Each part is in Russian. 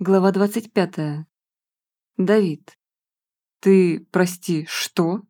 Глава 25. Давид. «Ты, прости, что?»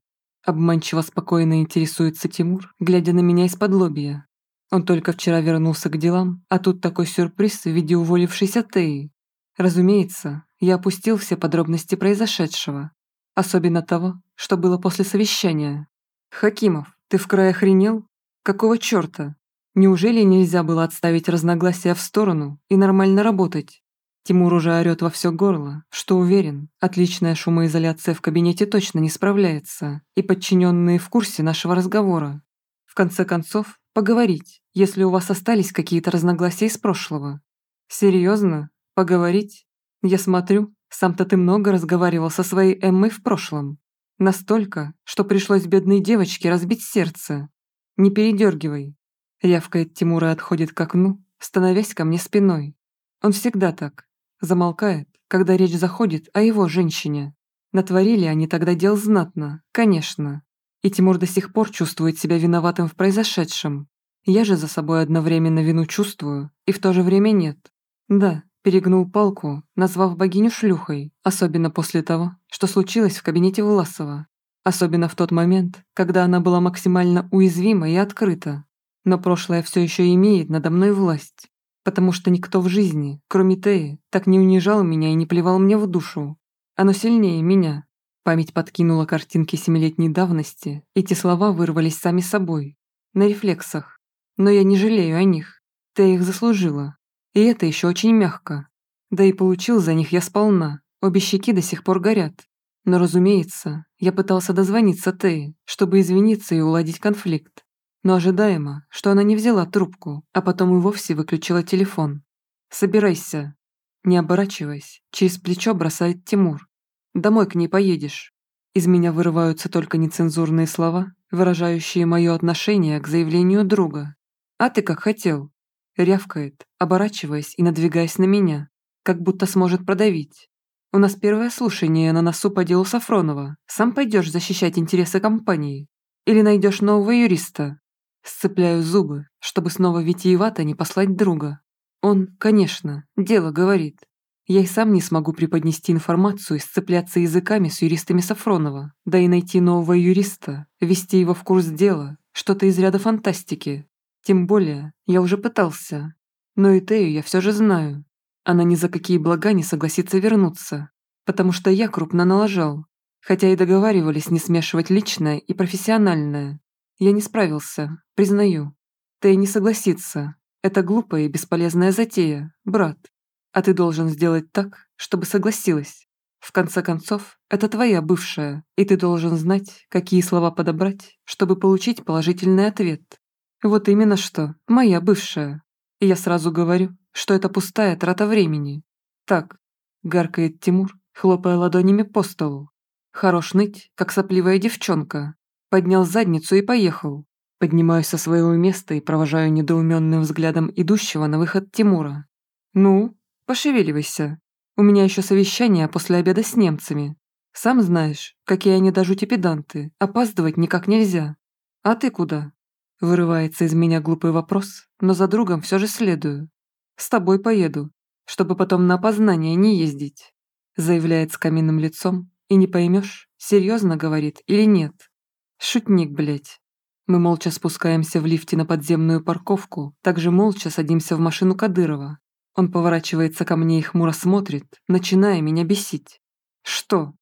Обманчиво спокойно интересуется Тимур, глядя на меня из-под лобья. Он только вчера вернулся к делам, а тут такой сюрприз в виде уволившейся Теи. Разумеется, я опустил все подробности произошедшего, особенно того, что было после совещания. «Хакимов, ты в край охренел? Какого чёрта? Неужели нельзя было отставить разногласия в сторону и нормально работать?» Тимур уже орёт во всё горло, что уверен, отличная шумоизоляция в кабинете точно не справляется, и подчиненные в курсе нашего разговора. В конце концов, поговорить, если у вас остались какие-то разногласия из прошлого. Серьезно? Поговорить? Я смотрю, сам-то ты много разговаривал со своей Эммой в прошлом. Настолько, что пришлось бедной девочке разбить сердце. Не передергивай. Рявкает Тимура отходит к окну, становясь ко мне спиной. Он всегда так, Замолкает, когда речь заходит о его женщине. Натворили они тогда дел знатно, конечно. И Тимур до сих пор чувствует себя виноватым в произошедшем. Я же за собой одновременно вину чувствую, и в то же время нет. Да, перегнул палку, назвав богиню шлюхой, особенно после того, что случилось в кабинете Власова. Особенно в тот момент, когда она была максимально уязвима и открыта. Но прошлое все еще имеет надо мной власть потому что никто в жизни, кроме Теи, так не унижал меня и не плевал мне в душу. Оно сильнее меня. Память подкинула картинки семилетней давности, эти слова вырвались сами собой, на рефлексах. Но я не жалею о них. Ты их заслужила. И это еще очень мягко. Да и получил за них я сполна. Обе щеки до сих пор горят. Но, разумеется, я пытался дозвониться Теи, чтобы извиниться и уладить конфликт но ожидаемо, что она не взяла трубку, а потом и вовсе выключила телефон. «Собирайся». Не оборачиваясь, через плечо бросает Тимур. «Домой к ней поедешь». Из меня вырываются только нецензурные слова, выражающие мое отношение к заявлению друга. «А ты как хотел?» Рявкает, оборачиваясь и надвигаясь на меня, как будто сможет продавить. «У нас первое слушание на носу по делу Сафронова. Сам пойдешь защищать интересы компании? Или найдешь нового юриста?» Сцепляю зубы, чтобы снова витиевато не послать друга. Он, конечно, дело говорит. Я и сам не смогу преподнести информацию и сцепляться языками с юристами Сафронова, да и найти нового юриста, ввести его в курс дела, что-то из ряда фантастики. Тем более, я уже пытался. Но и Тею я все же знаю. Она ни за какие блага не согласится вернуться, потому что я крупно налажал, хотя и договаривались не смешивать личное и профессиональное. Я не справился, признаю. Ты не согласится. Это глупая и бесполезная затея, брат. А ты должен сделать так, чтобы согласилась. В конце концов, это твоя бывшая, и ты должен знать, какие слова подобрать, чтобы получить положительный ответ. Вот именно что, моя бывшая. И я сразу говорю, что это пустая трата времени. Так, гаркает Тимур, хлопая ладонями по столу. Хорош ныть, как сопливая девчонка, поднял задницу и поехал. Поднимаюсь со своего места и провожаю недоуменным взглядом идущего на выход Тимура. «Ну, пошевеливайся. У меня еще совещание после обеда с немцами. Сам знаешь, какие они до жути педанты, опаздывать никак нельзя. А ты куда?» Вырывается из меня глупый вопрос, но за другом все же следую. «С тобой поеду, чтобы потом на опознание не ездить», заявляет с каменным лицом, и не поймешь, серьезно говорит или нет. Шутник, блядь. Мы молча спускаемся в лифте на подземную парковку, также молча садимся в машину Кадырова. Он поворачивается ко мне и хмуро смотрит, начиная меня бесить. Что?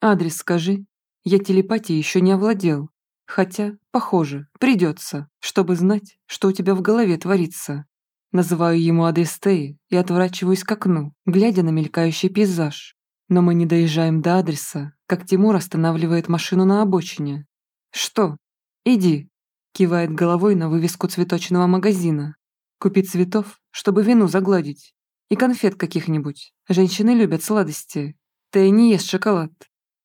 Адрес скажи. Я телепатией еще не овладел. Хотя, похоже, придется, чтобы знать, что у тебя в голове творится. Называю ему адрес Теи и отворачиваюсь к окну, глядя на мелькающий пейзаж. Но мы не доезжаем до адреса, как Тимур останавливает машину на обочине. «Что? Иди», – кивает головой на вывеску цветочного магазина. «Купи цветов, чтобы вину загладить. И конфет каких-нибудь. Женщины любят сладости. Ты не ешь шоколад».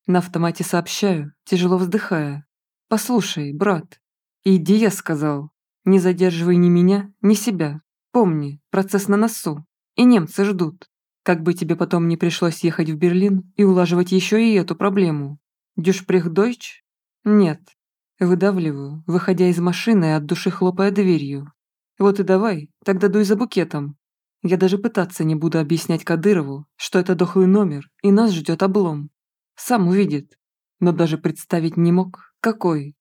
На автомате сообщаю, тяжело вздыхая. «Послушай, брат, иди, я сказал. Не задерживай ни меня, ни себя. Помни, процесс на носу. И немцы ждут. Как бы тебе потом не пришлось ехать в Берлин и улаживать еще и эту проблему. Дюшпрех Дойч «Нет». Выдавливаю, выходя из машины от души хлопая дверью. «Вот и давай, тогда дуй за букетом». Я даже пытаться не буду объяснять Кадырову, что это дохлый номер, и нас ждет облом. Сам увидит. Но даже представить не мог, какой.